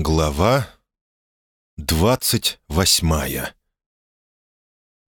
Глава двадцать восьмая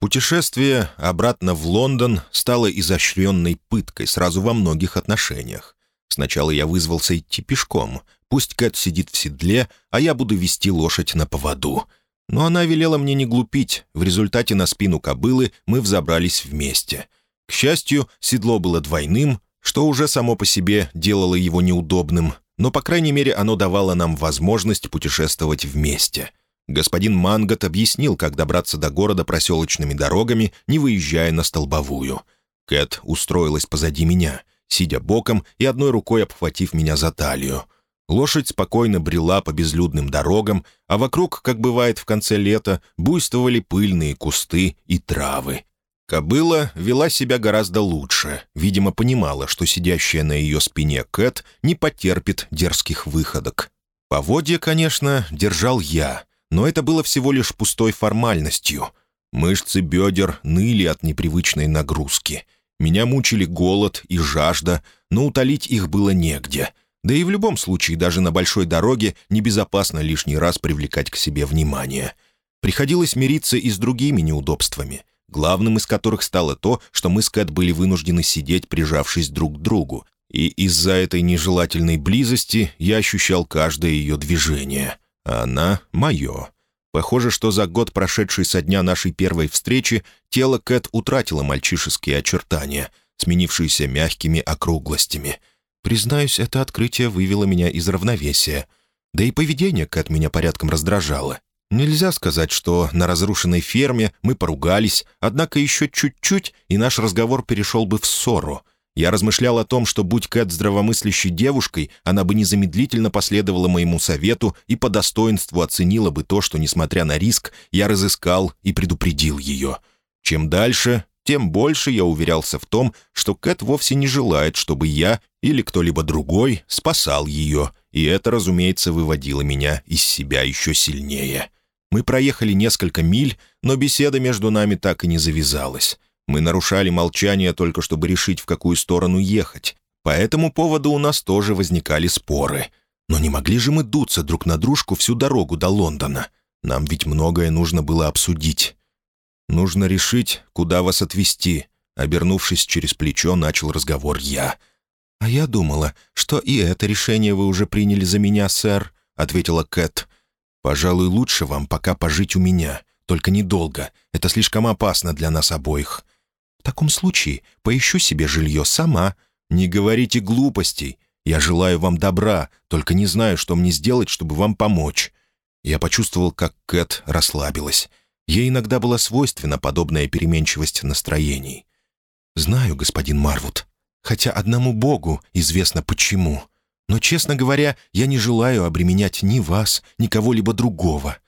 Путешествие обратно в Лондон стало изощренной пыткой сразу во многих отношениях. Сначала я вызвался идти пешком. Пусть Кэт сидит в седле, а я буду вести лошадь на поводу. Но она велела мне не глупить. В результате на спину кобылы мы взобрались вместе. К счастью, седло было двойным, что уже само по себе делало его неудобным — но, по крайней мере, оно давало нам возможность путешествовать вместе. Господин Мангот объяснил, как добраться до города проселочными дорогами, не выезжая на столбовую. Кэт устроилась позади меня, сидя боком и одной рукой обхватив меня за талию. Лошадь спокойно брела по безлюдным дорогам, а вокруг, как бывает в конце лета, буйствовали пыльные кусты и травы. Кобыла вела себя гораздо лучше, видимо, понимала, что сидящая на ее спине Кэт не потерпит дерзких выходок. Поводья, конечно, держал я, но это было всего лишь пустой формальностью. Мышцы бедер ныли от непривычной нагрузки. Меня мучили голод и жажда, но утолить их было негде. Да и в любом случае, даже на большой дороге, небезопасно лишний раз привлекать к себе внимание. Приходилось мириться и с другими неудобствами — главным из которых стало то, что мы с Кэт были вынуждены сидеть, прижавшись друг к другу, и из-за этой нежелательной близости я ощущал каждое ее движение, она — мое. Похоже, что за год, прошедший со дня нашей первой встречи, тело Кэт утратило мальчишеские очертания, сменившиеся мягкими округлостями. Признаюсь, это открытие вывело меня из равновесия. Да и поведение Кэт меня порядком раздражало. Нельзя сказать, что на разрушенной ферме мы поругались, однако еще чуть-чуть, и наш разговор перешел бы в ссору. Я размышлял о том, что, будь Кэт здравомыслящей девушкой, она бы незамедлительно последовала моему совету и по достоинству оценила бы то, что, несмотря на риск, я разыскал и предупредил ее. Чем дальше, тем больше я уверялся в том, что Кэт вовсе не желает, чтобы я или кто-либо другой спасал ее, и это, разумеется, выводило меня из себя еще сильнее. Мы проехали несколько миль, но беседа между нами так и не завязалась. Мы нарушали молчание только чтобы решить, в какую сторону ехать. По этому поводу у нас тоже возникали споры. Но не могли же мы дуться друг на дружку всю дорогу до Лондона? Нам ведь многое нужно было обсудить. «Нужно решить, куда вас отвезти», — обернувшись через плечо, начал разговор я. «А я думала, что и это решение вы уже приняли за меня, сэр», — ответила Кэт. Пожалуй, лучше вам пока пожить у меня, только недолго. Это слишком опасно для нас обоих. В таком случае поищу себе жилье сама. Не говорите глупостей. Я желаю вам добра, только не знаю, что мне сделать, чтобы вам помочь». Я почувствовал, как Кэт расслабилась. Ей иногда была свойственна подобная переменчивость настроений. «Знаю, господин Марвуд, хотя одному Богу известно почему», но, честно говоря, я не желаю обременять ни вас, ни кого-либо другого».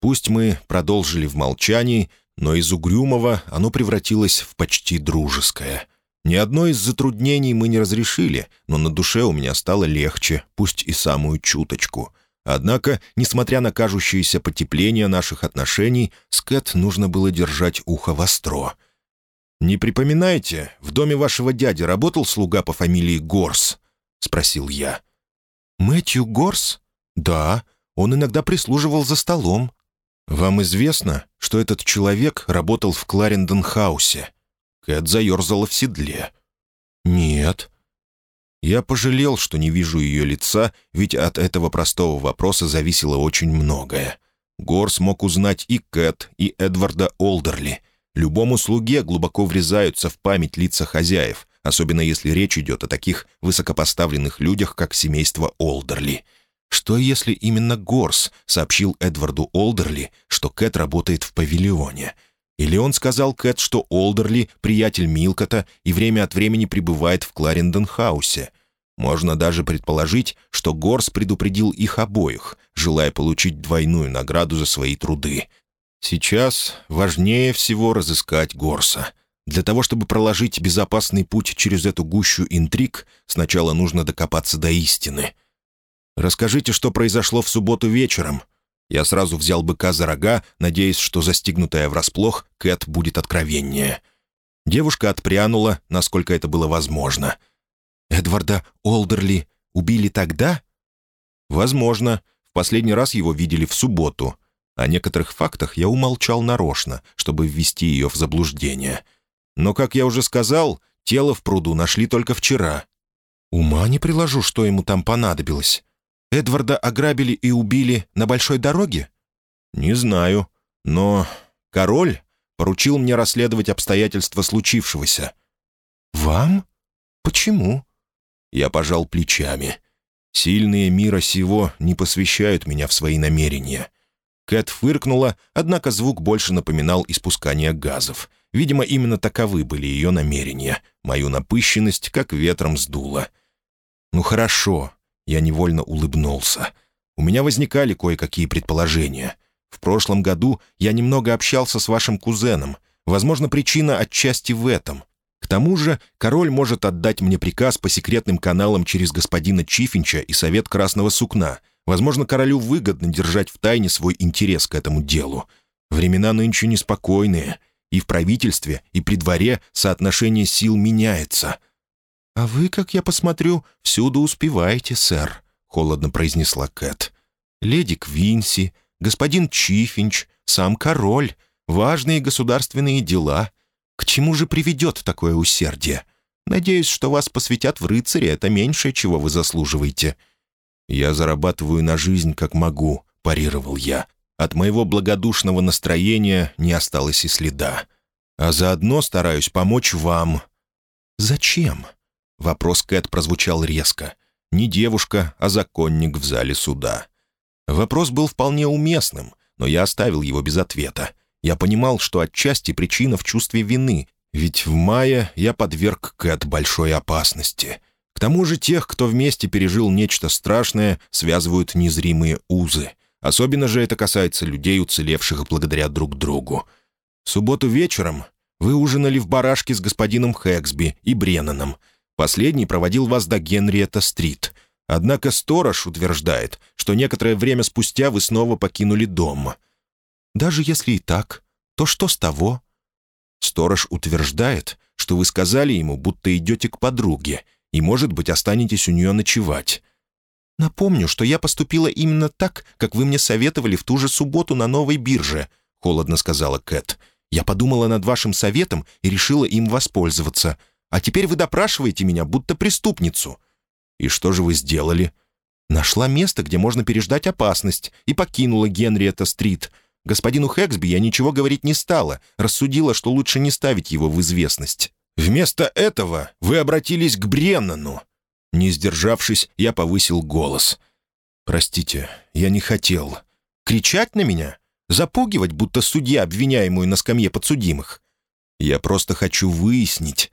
Пусть мы продолжили в молчании, но из угрюмого оно превратилось в почти дружеское. Ни одно из затруднений мы не разрешили, но на душе у меня стало легче, пусть и самую чуточку. Однако, несмотря на кажущееся потепление наших отношений, с Кэт нужно было держать ухо востро. «Не припоминаете, в доме вашего дяди работал слуга по фамилии Горс?» — спросил я. «Мэтью Горс? Да, он иногда прислуживал за столом». «Вам известно, что этот человек работал в Кларендон-хаусе?» Кэт заерзала в седле. «Нет». Я пожалел, что не вижу ее лица, ведь от этого простого вопроса зависело очень многое. Горс мог узнать и Кэт, и Эдварда Олдерли. Любому слуге глубоко врезаются в память лица хозяев, особенно если речь идет о таких высокопоставленных людях, как семейство Олдерли. Что если именно Горс сообщил Эдварду Олдерли, что Кэт работает в павильоне? Или он сказал Кэт, что Олдерли — приятель Милкота и время от времени пребывает в Кларендон-хаусе? Можно даже предположить, что Горс предупредил их обоих, желая получить двойную награду за свои труды. Сейчас важнее всего разыскать Горса — для того, чтобы проложить безопасный путь через эту гущу интриг, сначала нужно докопаться до истины. Расскажите, что произошло в субботу вечером. Я сразу взял быка за рога, надеясь, что застигнутая врасплох Кэт будет откровеннее. Девушка отпрянула, насколько это было возможно. «Эдварда Олдерли убили тогда?» «Возможно. В последний раз его видели в субботу. О некоторых фактах я умолчал нарочно, чтобы ввести ее в заблуждение. Но, как я уже сказал, тело в пруду нашли только вчера. Ума не приложу, что ему там понадобилось. Эдварда ограбили и убили на большой дороге? Не знаю, но король поручил мне расследовать обстоятельства случившегося. «Вам? Почему?» Я пожал плечами. Сильные мира сего не посвящают меня в свои намерения. Кэт фыркнула, однако звук больше напоминал испускание газов. Видимо, именно таковы были ее намерения. Мою напыщенность как ветром сдуло. «Ну хорошо», — я невольно улыбнулся. «У меня возникали кое-какие предположения. В прошлом году я немного общался с вашим кузеном. Возможно, причина отчасти в этом. К тому же король может отдать мне приказ по секретным каналам через господина Чифинча и Совет Красного Сукна. Возможно, королю выгодно держать в тайне свой интерес к этому делу. Времена нынче неспокойные, и в правительстве, и при дворе соотношение сил меняется. «А вы, как я посмотрю, всюду успеваете, сэр», — холодно произнесла Кэт. «Леди Квинси, господин Чифинч, сам король, важные государственные дела — к чему же приведет такое усердие? Надеюсь, что вас посвятят в рыцаре, это меньшее, чего вы заслуживаете». «Я зарабатываю на жизнь, как могу», — парировал я. От моего благодушного настроения не осталось и следа. А заодно стараюсь помочь вам». «Зачем?» — вопрос Кэт прозвучал резко. Не девушка, а законник в зале суда. Вопрос был вполне уместным, но я оставил его без ответа. Я понимал, что отчасти причина в чувстве вины, ведь в мае я подверг Кэт большой опасности. К тому же тех, кто вместе пережил нечто страшное, связывают незримые узы. Особенно же это касается людей, уцелевших благодаря друг другу. В субботу вечером вы ужинали в барашке с господином Хэксби и Бреннаном. Последний проводил вас до Генриетта-стрит. Однако сторож утверждает, что некоторое время спустя вы снова покинули дом. Даже если и так, то что с того? Сторож утверждает, что вы сказали ему, будто идете к подруге, и, может быть, останетесь у нее ночевать. Напомню, что я поступила именно так, как вы мне советовали в ту же субботу на новой бирже», — холодно сказала Кэт. «Я подумала над вашим советом и решила им воспользоваться. А теперь вы допрашиваете меня, будто преступницу». «И что же вы сделали?» «Нашла место, где можно переждать опасность, и покинула Генриетта-стрит. Господину Хэксби я ничего говорить не стала, рассудила, что лучше не ставить его в известность. Вместо этого вы обратились к Бреннану. Не сдержавшись, я повысил голос. «Простите, я не хотел. Кричать на меня? Запугивать, будто судья, обвиняемую на скамье подсудимых? Я просто хочу выяснить».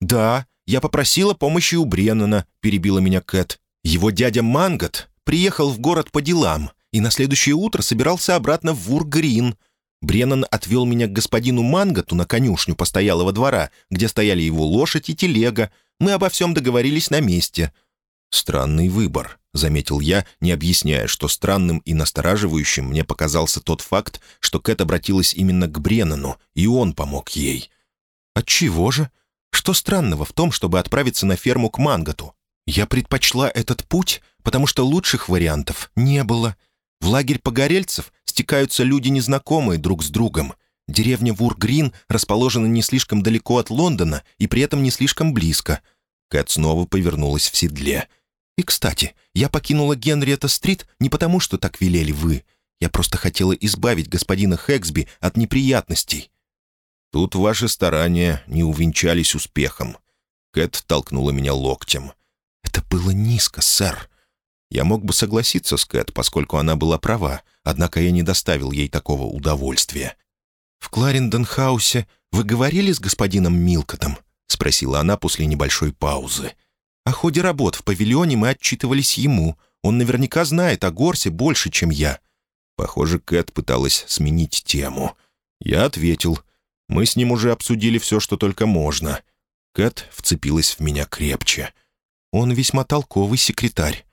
«Да, я попросила помощи у Бреннана», — перебила меня Кэт. «Его дядя Мангот приехал в город по делам и на следующее утро собирался обратно в Вургрин. Бреннан отвел меня к господину Манготу на конюшню постоялого двора, где стояли его лошадь и телега. Мы обо всем договорились на месте». «Странный выбор», — заметил я, не объясняя, что странным и настораживающим мне показался тот факт, что Кэт обратилась именно к Бреннану, и он помог ей. «Отчего же? Что странного в том, чтобы отправиться на ферму к Манготу? Я предпочла этот путь, потому что лучших вариантов не было. В лагерь погорельцев стекаются люди, незнакомые друг с другом. Деревня Вургрин расположена не слишком далеко от Лондона и при этом не слишком близко. Кэт снова повернулась в седле. «И, кстати, я покинула Генриетта-стрит не потому, что так велели вы. Я просто хотела избавить господина Хэксби от неприятностей». «Тут ваши старания не увенчались успехом». Кэт толкнула меня локтем. «Это было низко, сэр. Я мог бы согласиться с Кэт, поскольку она была права, однако я не доставил ей такого удовольствия. «В Кларендон-хаусе вы говорили с господином Милкотом?» — спросила она после небольшой паузы. «О ходе работ в павильоне мы отчитывались ему. Он наверняка знает о Горсе больше, чем я». Похоже, Кэт пыталась сменить тему. Я ответил. «Мы с ним уже обсудили все, что только можно». Кэт вцепилась в меня крепче. «Он весьма толковый секретарь.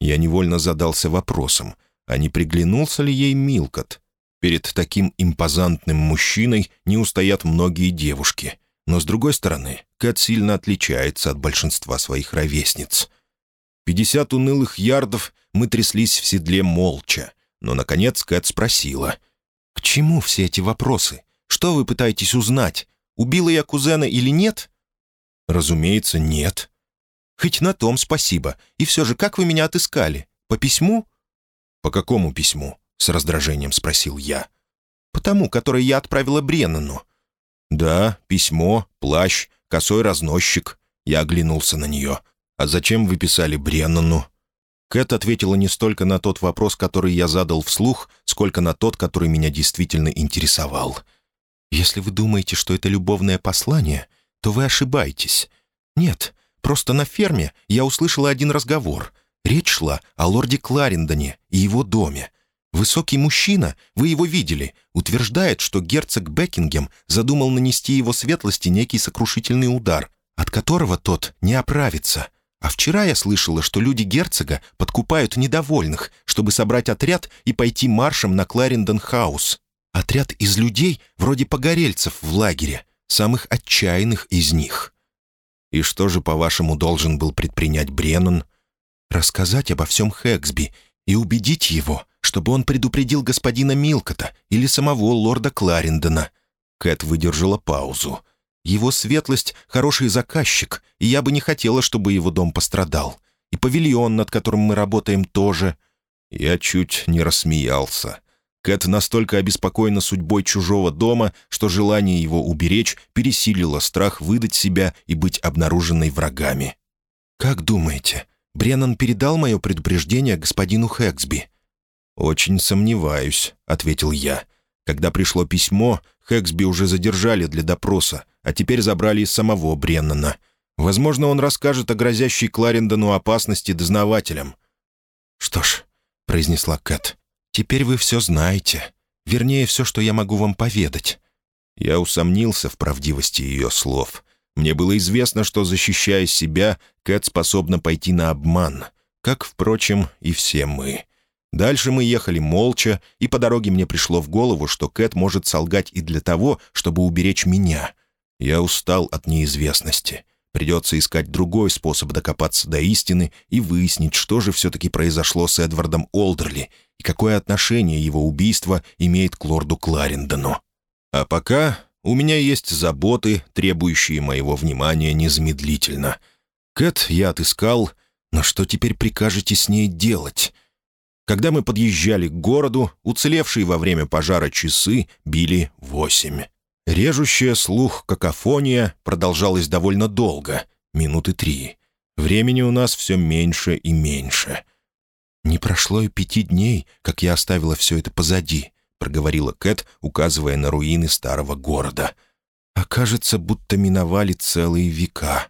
Я невольно задался вопросом, а не приглянулся ли ей Милкот? Перед таким импозантным мужчиной не устоят многие девушки. Но, с другой стороны, Кэт сильно отличается от большинства своих ровесниц. Пятьдесят унылых ярдов мы тряслись в седле молча, но, наконец, Кэт спросила. «К чему все эти вопросы? Что вы пытаетесь узнать? Убила я кузена или нет?» «Разумеется, нет». «Хоть на том спасибо. И все же, как вы меня отыскали? По письму?» «По какому письму?» — с раздражением спросил я. «По тому, которое я отправила Бреннану». «Да, письмо, плащ, косой разносчик». Я оглянулся на нее. «А зачем вы писали Бреннану?» Кэт ответила не столько на тот вопрос, который я задал вслух, сколько на тот, который меня действительно интересовал. «Если вы думаете, что это любовное послание, то вы ошибаетесь. Нет, просто на ферме я услышала один разговор. Речь шла о лорде Кларендоне и его доме. Высокий мужчина, вы его видели, утверждает, что герцог Бекингем задумал нанести его светлости некий сокрушительный удар, от которого тот не оправится. А вчера я слышала, что люди герцога подкупают недовольных, чтобы собрать отряд и пойти маршем на Кларендон-хаус. Отряд из людей, вроде погорельцев в лагере, самых отчаянных из них. И что же, по-вашему, должен был предпринять Бреннан? Рассказать обо всем Хэксби и убедить его, чтобы он предупредил господина Милкота или самого лорда Кларендона. Кэт выдержала паузу. Его светлость — хороший заказчик, и я бы не хотела, чтобы его дом пострадал. И павильон, над которым мы работаем, тоже. Я чуть не рассмеялся. Кэт настолько обеспокоена судьбой чужого дома, что желание его уберечь пересилило страх выдать себя и быть обнаруженной врагами. «Как думаете, Бреннан передал мое предупреждение господину Хэксби?» «Очень сомневаюсь», — ответил я. Когда пришло письмо, Хэксби уже задержали для допроса, а теперь забрали из самого Бреннана. Возможно, он расскажет о грозящей Кларендону опасности дознавателям. «Что ж», — произнесла Кэт, — «теперь вы все знаете. Вернее, все, что я могу вам поведать». Я усомнился в правдивости ее слов. Мне было известно, что, защищая себя, Кэт способна пойти на обман, как, впрочем, и все мы. Дальше мы ехали молча, и по дороге мне пришло в голову, что Кэт может солгать и для того, чтобы уберечь меня. Я устал от неизвестности. Придется искать другой способ докопаться до истины и выяснить, что же все-таки произошло с Эдвардом Олдерли и какое отношение его убийство имеет к лорду Кларендону. А пока у меня есть заботы, требующие моего внимания незамедлительно. Кэт я отыскал, но что теперь прикажете с ней делать?» Когда мы подъезжали к городу, уцелевшие во время пожара часы били восемь. Режущая слух какофония продолжалась довольно долго, минуты три. Времени у нас все меньше и меньше. «Не прошло и пяти дней, как я оставила все это позади», — проговорила Кэт, указывая на руины старого города. «А кажется, будто миновали целые века».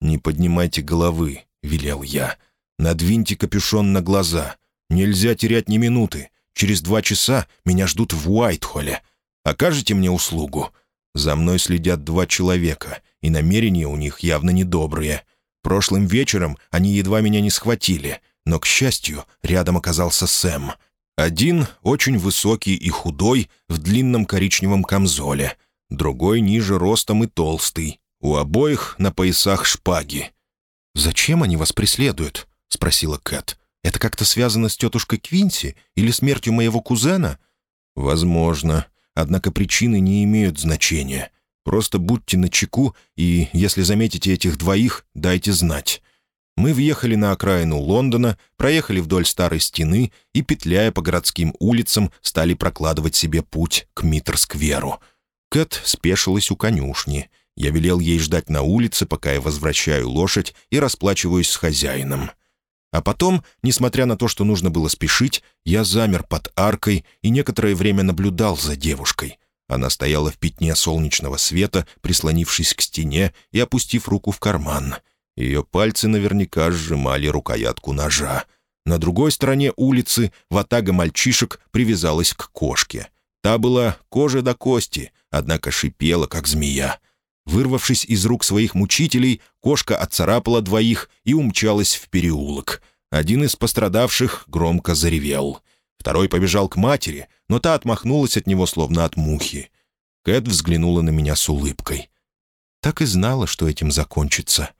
«Не поднимайте головы», — велел я. «Надвиньте капюшон на глаза. Нельзя терять ни минуты. Через два часа меня ждут в Уайтхолле. Окажете мне услугу? За мной следят два человека, и намерения у них явно недобрые. Прошлым вечером они едва меня не схватили, но, к счастью, рядом оказался Сэм. Один очень высокий и худой, в длинном коричневом камзоле. Другой ниже ростом и толстый. У обоих на поясах шпаги. «Зачем они вас преследуют?» — спросила Кэт. Это как-то связано с тетушкой Квинси или смертью моего кузена?» «Возможно. Однако причины не имеют значения. Просто будьте начеку, и, если заметите этих двоих, дайте знать». Мы въехали на окраину Лондона, проехали вдоль старой стены и, петляя по городским улицам, стали прокладывать себе путь к Митр-скверу. Кэт спешилась у конюшни. Я велел ей ждать на улице, пока я возвращаю лошадь и расплачиваюсь с хозяином. А потом, несмотря на то, что нужно было спешить, я замер под аркой и некоторое время наблюдал за девушкой. Она стояла в пятне солнечного света, прислонившись к стене и опустив руку в карман. Ее пальцы наверняка сжимали рукоятку ножа. На другой стороне улицы ватага мальчишек привязалась к кошке. Та была кожа до кости, однако шипела, как змея. Вырвавшись из рук своих мучителей, кошка отцарапала двоих и умчалась в переулок. Один из пострадавших громко заревел. Второй побежал к матери, но та отмахнулась от него, словно от мухи. Кэт взглянула на меня с улыбкой. «Так и знала, что этим закончится».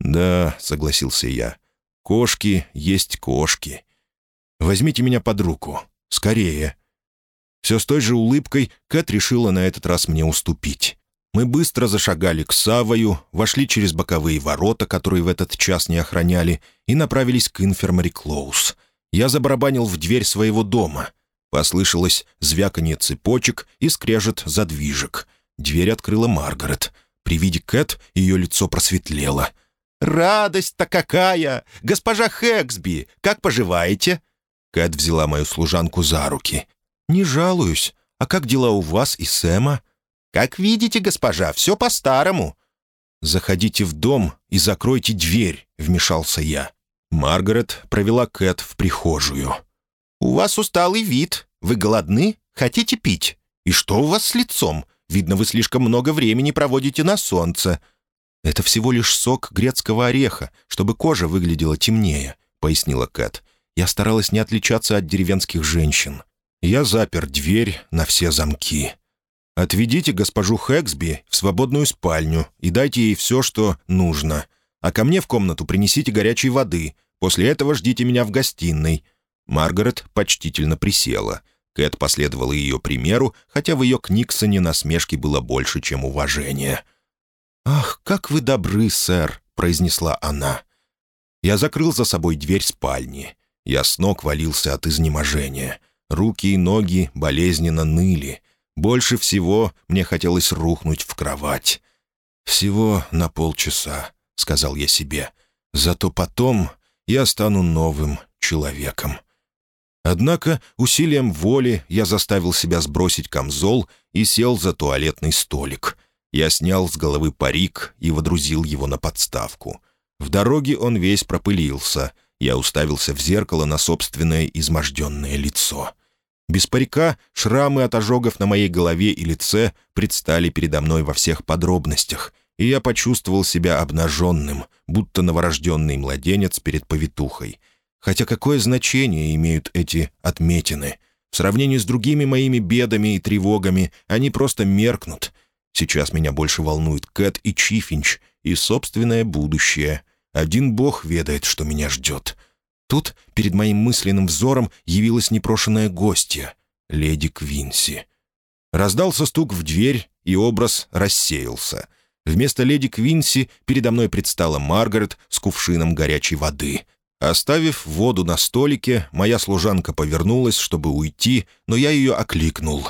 «Да», — согласился я. Кошки есть кошки. Возьмите меня под руку. Скорее». Все с той же улыбкой Кэт решила на этот раз мне уступить. Мы быстро зашагали к Савою, вошли через боковые ворота, которые в этот час не охраняли, и направились к инфермари Клоус. Я забарабанил в дверь своего дома. Послышалось звяканье цепочек и скрежет задвижек. Дверь открыла Маргарет. При виде Кэт ее лицо просветлело. «Радость-то какая! Госпожа Хэксби, как поживаете?» Кэт взяла мою служанку за руки. «Не жалуюсь. А как дела у вас и Сэма?» «Как видите, госпожа, все по-старому». «Заходите в дом и закройте дверь», — вмешался я. Маргарет провела Кэт в прихожую. «У вас усталый вид. Вы голодны? Хотите пить? И что у вас с лицом? Видно, вы слишком много времени проводите на солнце». «Это всего лишь сок грецкого ореха, чтобы кожа выглядела темнее», — пояснила Кэт. «Я старалась не отличаться от деревенских женщин. Я запер дверь на все замки». «Отведите госпожу Хэксби в свободную спальню и дайте ей все, что нужно. А ко мне в комнату принесите горячей воды. После этого ждите меня в гостиной». Маргарет почтительно присела. Кэт последовала ее примеру, хотя в ее Книксоне насмешки было больше, чем уважение. «Ах, как вы добры, сэр!» — произнесла она. Я закрыл за собой дверь спальни. Я с ног валился от изнеможения. Руки и ноги болезненно ныли. Больше всего мне хотелось рухнуть в кровать. «Всего на полчаса», — сказал я себе. «Зато потом я стану новым человеком». Однако усилием воли я заставил себя сбросить камзол и сел за туалетный столик. Я снял с головы парик и водрузил его на подставку. В дороге он весь пропылился. Я уставился в зеркало на собственное изможденное лицо. Без парика шрамы от ожогов на моей голове и лице предстали передо мной во всех подробностях, и я почувствовал себя обнаженным, будто новорожденный младенец перед повитухой. Хотя какое значение имеют эти отметины? В сравнении с другими моими бедами и тревогами они просто меркнут. Сейчас меня больше волнует Кэт и Чифинч, и собственное будущее. Один бог ведает, что меня ждет. Тут перед моим мысленным взором явилась непрошенная гостья, леди Квинси. Раздался стук в дверь, и образ рассеялся. Вместо леди Квинси передо мной предстала Маргарет с кувшином горячей воды. Оставив воду на столике, моя служанка повернулась, чтобы уйти, но я ее окликнул.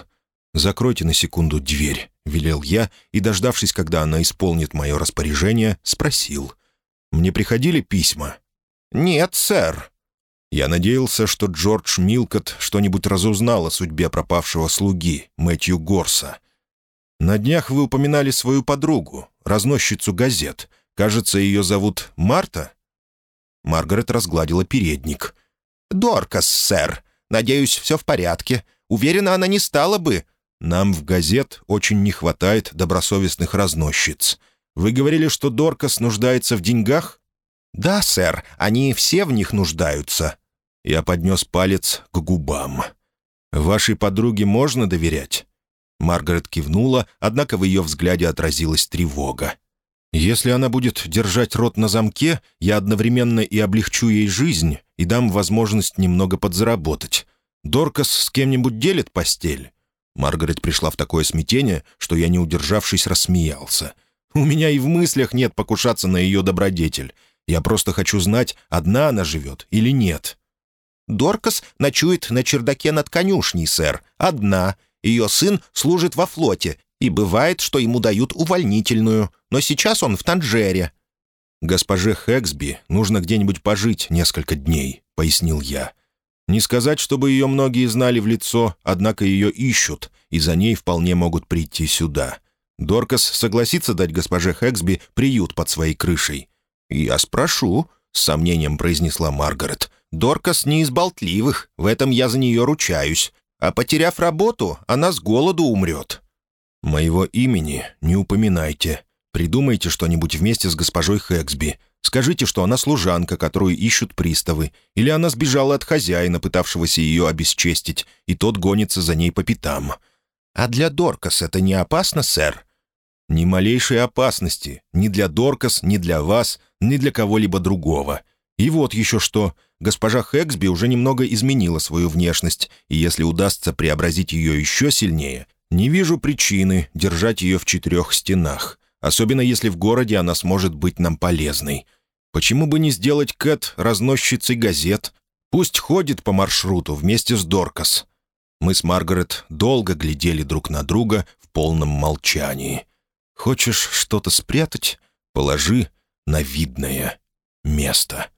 «Закройте на секунду дверь», — велел я, и, дождавшись, когда она исполнит мое распоряжение, спросил. «Мне приходили письма?» «Нет, сэр». Я надеялся, что Джордж Милкот что-нибудь разузнал о судьбе пропавшего слуги, Мэтью Горса. «На днях вы упоминали свою подругу, разносчицу газет. Кажется, ее зовут Марта?» Маргарет разгладила передник. «Доркас, сэр. Надеюсь, все в порядке. Уверена, она не стала бы...» «Нам в газет очень не хватает добросовестных разносчиц. Вы говорили, что Доркас нуждается в деньгах?» «Да, сэр, они все в них нуждаются». Я поднес палец к губам. «Вашей подруге можно доверять?» Маргарет кивнула, однако в ее взгляде отразилась тревога. «Если она будет держать рот на замке, я одновременно и облегчу ей жизнь и дам возможность немного подзаработать. Доркас с кем-нибудь делит постель?» Маргарет пришла в такое смятение, что я, не удержавшись, рассмеялся. «У меня и в мыслях нет покушаться на ее добродетель. Я просто хочу знать, одна она живет или нет». «Доркас ночует на чердаке над конюшней, сэр. Одна. Ее сын служит во флоте, и бывает, что ему дают увольнительную, но сейчас он в Танжере». «Госпоже Хэксби нужно где-нибудь пожить несколько дней», — пояснил я. «Не сказать, чтобы ее многие знали в лицо, однако ее ищут, и за ней вполне могут прийти сюда. Доркас согласится дать госпоже Хэксби приют под своей крышей. «Я спрошу», — с сомнением произнесла Маргарет. «Доркас не из болтливых, в этом я за нее ручаюсь. А потеряв работу, она с голоду умрет». «Моего имени не упоминайте. Придумайте что-нибудь вместе с госпожой Хэксби. Скажите, что она служанка, которую ищут приставы, или она сбежала от хозяина, пытавшегося ее обесчестить, и тот гонится за ней по пятам». «А для Доркас это не опасно, сэр?» «Ни малейшей опасности. Ни для Доркас, ни для вас, ни для кого-либо другого. И вот еще что. Госпожа Хэксби уже немного изменила свою внешность, и если удастся преобразить ее еще сильнее, не вижу причины держать ее в четырех стенах, особенно если в городе она сможет быть нам полезной. Почему бы не сделать Кэт разносчицей газет? Пусть ходит по маршруту вместе с Доркас. Мы с Маргарет долго глядели друг на друга в полном молчании. «Хочешь что-то спрятать? Положи на видное место».